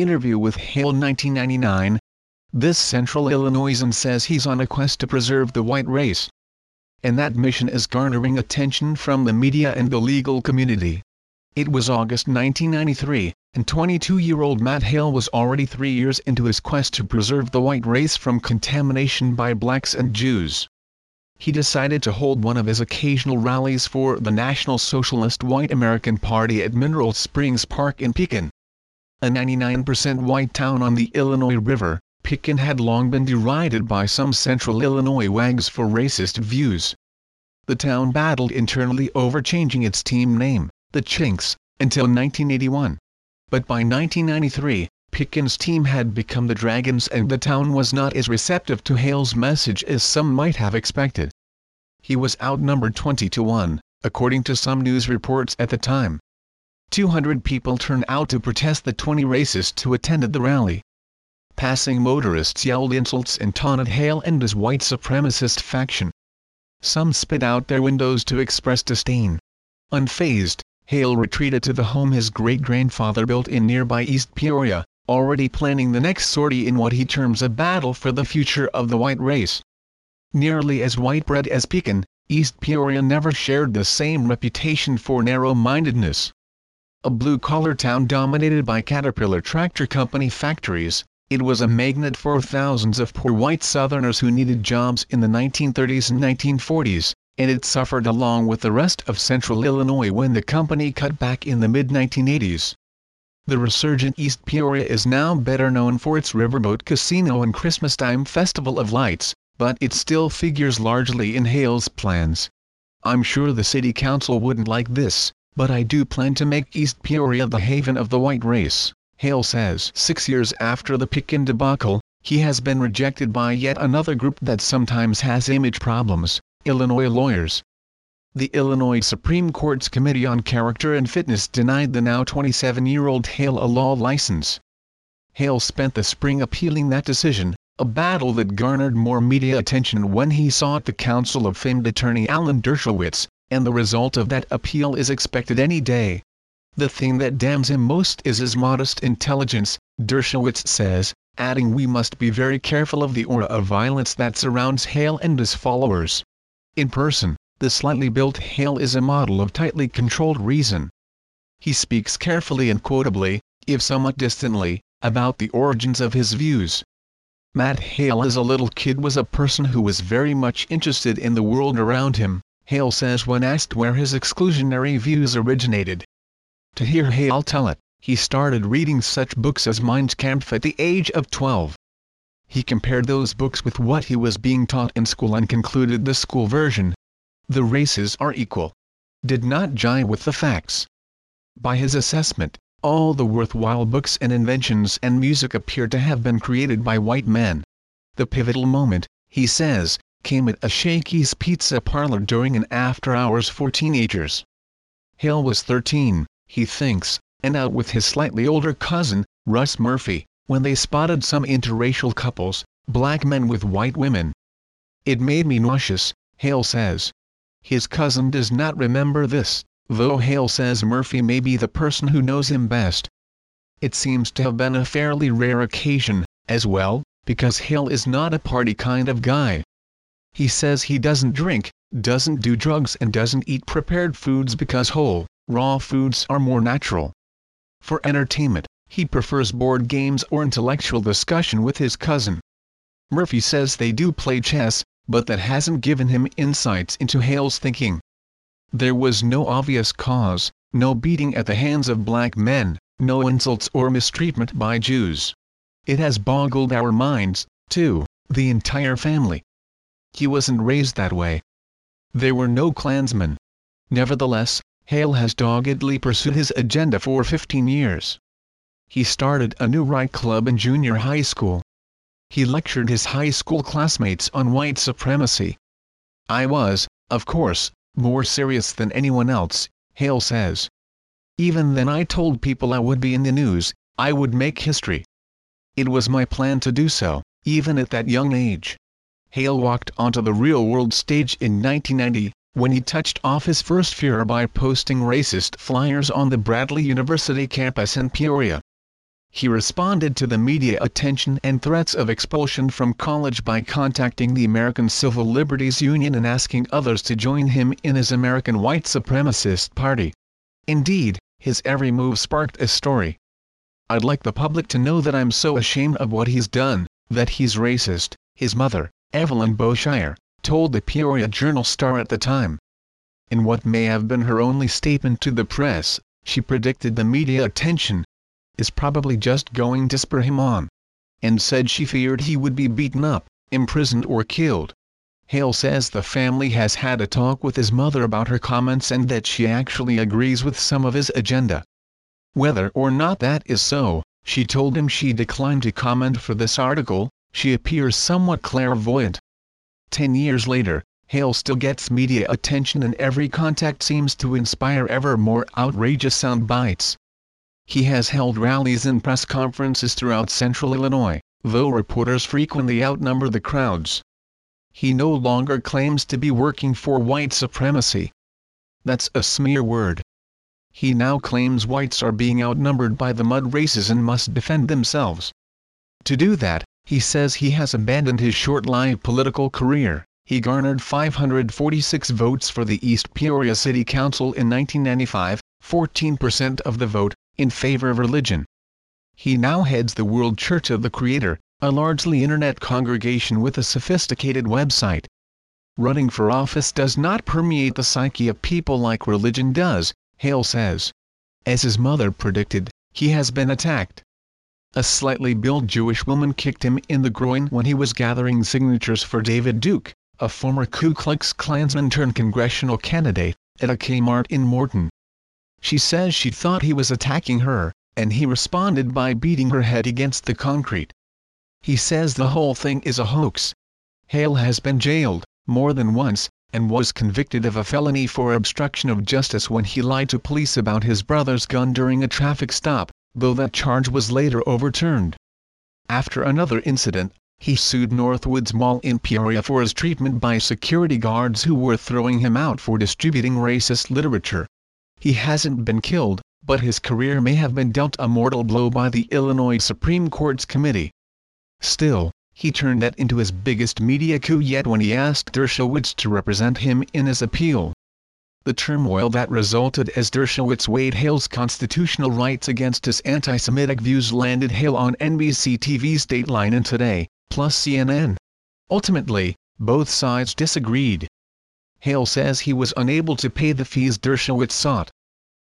Interview with Hale 1999 This Central Illinoisan says he's on a quest to preserve the white race. And that mission is garnering attention from the media and the legal community. It was August 1993, and 22-year-old Matt Hale was already three years into his quest to preserve the white race from contamination by blacks and Jews. He decided to hold one of his occasional rallies for the National Socialist White American Party at Mineral Springs Park in Pekin. A 99% white town on the Illinois River, Pekin had long been derided by some central Illinois wags for racist views. The town battled internally over changing its team name, the Chinks, until 1981. But by 1993, Pekin's team had become the Dragons and the town was not as receptive to Hale's message as some might have expected. He was outnumbered 20 to 1, according to some news reports at the time. 200 people turned out to protest the 20 racists who attended the rally. Passing motorists yelled insults and taunted Hale and his white supremacist faction. Some spit out their windows to express disdain. Unfazed, Hale retreated to the home his great-grandfather built in nearby East Peoria, already planning the next sortie in what he terms a battle for the future of the white race. Nearly as white-bread as Pekin, East Peoria never shared the same reputation for narrow-mindedness. A blue-collar town dominated by Caterpillar Tractor Company factories, it was a magnet for thousands of poor white Southerners who needed jobs in the 1930s and 1940s, and it suffered along with the rest of central Illinois when the company cut back in the mid-1980s. The resurgent East Peoria is now better known for its riverboat casino and Christmastime Festival of Lights, but it still figures largely in Hale's plans. I'm sure the city council wouldn't like this, but I do plan to make East Peoria the haven of the white race, Hale says. Six years after the Pekin debacle, he has been rejected by yet another group that sometimes has image problems, Illinois lawyers. The Illinois Supreme Court's Committee on Character and Fitness denied the now 27-year-old Hale a law license. Hale spent the spring appealing that decision, a battle that garnered more media attention when he sought the counsel of famed attorney Alan Dershowitz, and the result of that appeal is expected any day. The thing that damns him most is his modest intelligence, Dershowitz says, adding we must be very careful of the aura of violence that surrounds Hale and his followers. In person, the slightly built Hale is a model of tightly controlled reason. He speaks carefully and quotably, if somewhat distantly, about the origins of his views. Matt Hale as a little kid was a person who was very much interested in the world around him, Hale says when asked where his exclusionary views originated. To hear Hale tell it, he started reading such books as Mein Kampf at the age of 12. He compared those books with what he was being taught in school and concluded the school version, the races are equal, did not jive with the facts. By his assessment, all the worthwhile books and inventions and music appear to have been created by white men. The pivotal moment, he says, came at a Shakey's Pizza Parlor during an after-hours for teenagers. Hale was 13, he thinks, and out with his slightly older cousin, Russ Murphy when they spotted some interracial couples, black men with white women. It made me nauseous, Hale says. His cousin does not remember this, though Hale says Murphy may be the person who knows him best. It seems to have been a fairly rare occasion, as well, because Hale is not a party kind of guy. He says he doesn't drink, doesn't do drugs and doesn't eat prepared foods because whole, raw foods are more natural. For entertainment, he prefers board games or intellectual discussion with his cousin. Murphy says they do play chess, but that hasn't given him insights into Hale's thinking. There was no obvious cause, no beating at the hands of black men, no insults or mistreatment by Jews. It has boggled our minds, too, the entire family. He wasn't raised that way. There were no Klansmen. Nevertheless, Hale has doggedly pursued his agenda for 15 years he started a new right club in junior high school. He lectured his high school classmates on white supremacy. I was, of course, more serious than anyone else, Hale says. Even then I told people I would be in the news, I would make history. It was my plan to do so, even at that young age. Hale walked onto the real-world stage in 1990, when he touched off his first furor by posting racist flyers on the Bradley University campus in Peoria. he responded to the media attention and threats of expulsion from college by contacting the American Civil Liberties Union and asking others to join him in his American white supremacist party. Indeed, his every move sparked a story. I'd like the public to know that I'm so ashamed of what he's done, that he's racist, his mother, Evelyn Boshire, told the Peoria Journal Star at the time. In what may have been her only statement to the press, she predicted the media attention, is probably just going to spur him on. And said she feared he would be beaten up, imprisoned or killed. Hale says the family has had a talk with his mother about her comments and that she actually agrees with some of his agenda. Whether or not that is so, she told him she declined to comment for this article, she appears somewhat clairvoyant. Ten years later, Hale still gets media attention and every contact seems to inspire ever more outrageous sound bites. He has held rallies and press conferences throughout central Illinois, though reporters frequently outnumber the crowds. He no longer claims to be working for white supremacy. That's a smear word. He now claims whites are being outnumbered by the mud races and must defend themselves. To do that, he says he has abandoned his short-lived political career. He garnered 546 votes for the East Peoria City Council in 1995, 14% of the vote, in favor of religion. He now heads the World Church of the Creator, a largely internet congregation with a sophisticated website. Running for office does not permeate the psyche of people like religion does, Hale says. As his mother predicted, he has been attacked. A slightly built Jewish woman kicked him in the groin when he was gathering signatures for David Duke, a former Ku Klux Klansman turned congressional candidate, at a Kmart in Morton. She says she thought he was attacking her, and he responded by beating her head against the concrete. He says the whole thing is a hoax. Hale has been jailed, more than once, and was convicted of a felony for obstruction of justice when he lied to police about his brother's gun during a traffic stop, though that charge was later overturned. After another incident, he sued Northwoods Mall in Peoria for his treatment by security guards who were throwing him out for distributing racist literature. He hasn't been killed, but his career may have been dealt a mortal blow by the Illinois Supreme Court's committee. Still, he turned that into his biggest media coup yet when he asked Dershowitz to represent him in his appeal. The turmoil that resulted as Dershowitz weighed Hale's constitutional rights against his anti-Semitic views landed Hale on NBC TV's Dateline and Today, plus CNN. Ultimately, both sides disagreed. Hale says he was unable to pay the fees Dershowitz sought.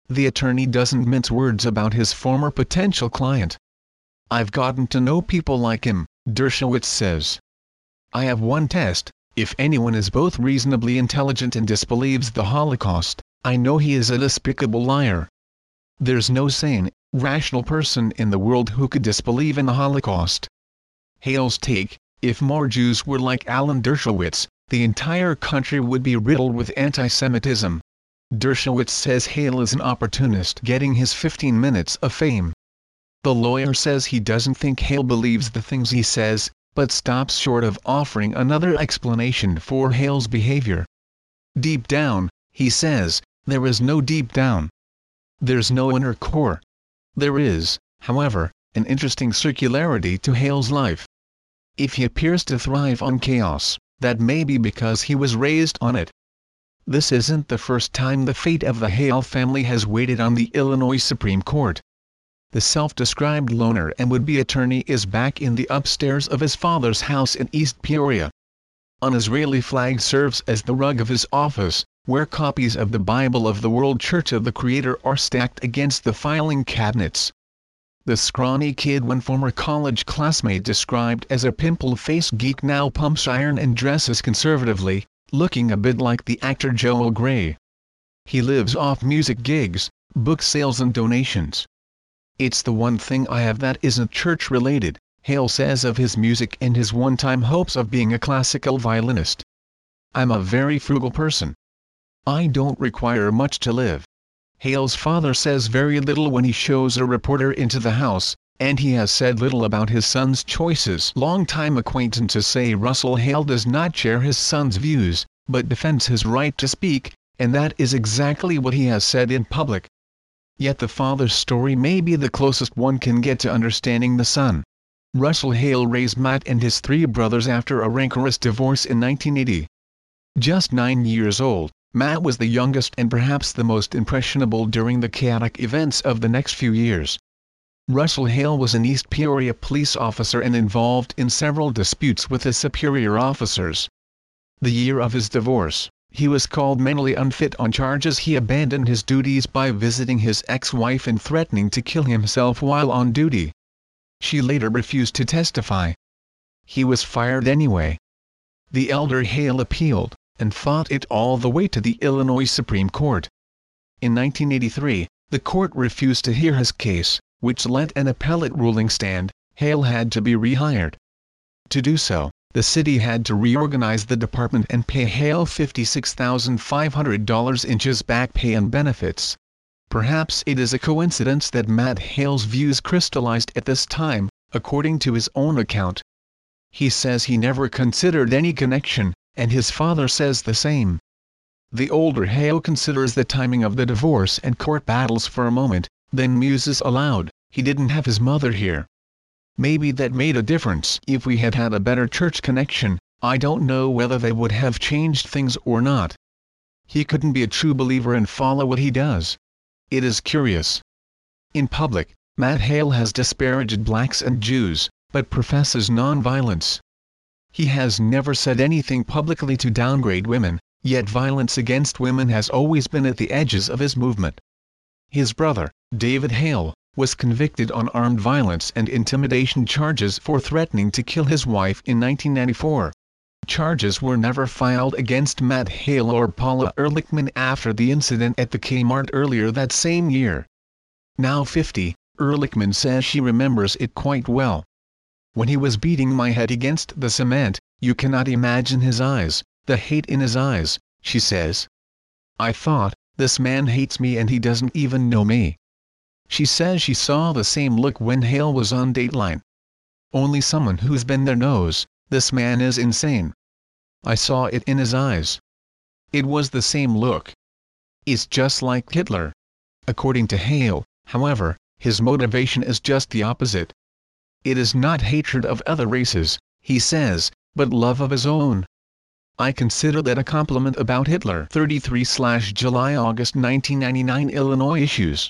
The attorney doesn't mince words about his former potential client. I've gotten to know people like him, Dershowitz says. I have one test, if anyone is both reasonably intelligent and disbelieves the Holocaust, I know he is a despicable liar. There's no sane, rational person in the world who could disbelieve in the Holocaust. Hale's take, if more Jews were like Alan Dershowitz, the entire country would be riddled with anti-Semitism. Dershowitz says Hale is an opportunist getting his 15 minutes of fame. The lawyer says he doesn't think Hale believes the things he says, but stops short of offering another explanation for Hale's behavior. Deep down, he says, there is no deep down. There's no inner core. There is, however, an interesting circularity to Hale's life. If he appears to thrive on chaos, that may be because he was raised on it. This isn't the first time the fate of the Hale family has waited on the Illinois Supreme Court. The self-described loner and would-be attorney is back in the upstairs of his father's house in East Peoria. An Israeli flag serves as the rug of his office, where copies of the Bible of the World Church of the Creator are stacked against the filing cabinets. The scrawny kid one former college classmate described as a pimple-faced geek now pumps iron and dresses conservatively, looking a bit like the actor Joel Grey. He lives off music gigs, book sales and donations. It's the one thing I have that isn't church-related, Hale says of his music and his one-time hopes of being a classical violinist. I'm a very frugal person. I don't require much to live. Hale's father says very little when he shows a reporter into the house, and he has said little about his son's choices. Longtime acquaintances say Russell Hale does not share his son's views, but defends his right to speak, and that is exactly what he has said in public. Yet the father's story may be the closest one can get to understanding the son. Russell Hale raised Matt and his three brothers after a rancorous divorce in 1980. Just nine years old, Matt was the youngest and perhaps the most impressionable during the chaotic events of the next few years. Russell Hale was an East Peoria police officer and involved in several disputes with his superior officers. The year of his divorce, he was called mentally unfit on charges he abandoned his duties by visiting his ex-wife and threatening to kill himself while on duty. She later refused to testify. He was fired anyway. The elder Hale appealed, and fought it all the way to the Illinois Supreme Court. In 1983, the court refused to hear his case, which let an appellate ruling stand, Hale had to be rehired. To do so, the city had to reorganize the department and pay Hale $56,500 in just back pay and benefits. Perhaps it is a coincidence that Matt Hale's views crystallized at this time, according to his own account. He says he never considered any connection, and his father says the same. The older Hale considers the timing of the divorce and court battles for a moment, then muses aloud, he didn't have his mother here. Maybe that made a difference. If we had had a better church connection, I don't know whether they would have changed things or not. He couldn't be a true believer and follow what he does. It is curious. In public, Matt Hale has disparaged blacks and Jews, but professes nonviolence. He has never said anything publicly to downgrade women, yet violence against women has always been at the edges of his movement. His brother, David Hale, was convicted on armed violence and intimidation charges for threatening to kill his wife in 1994. Charges were never filed against Matt Hale or Paula Ehrlichman after the incident at the Kmart earlier that same year. Now 50, Ehrlichman says she remembers it quite well. When he was beating my head against the cement, you cannot imagine his eyes, the hate in his eyes, she says. I thought, this man hates me and he doesn't even know me. She says she saw the same look when Hale was on Dateline. Only someone who's been there knows, this man is insane. I saw it in his eyes. It was the same look. It's just like Hitler. According to Hale, however, his motivation is just the opposite. It is not hatred of other races, he says, but love of his own. I consider that a compliment about Hitler. 33 July August 1999 Illinois issues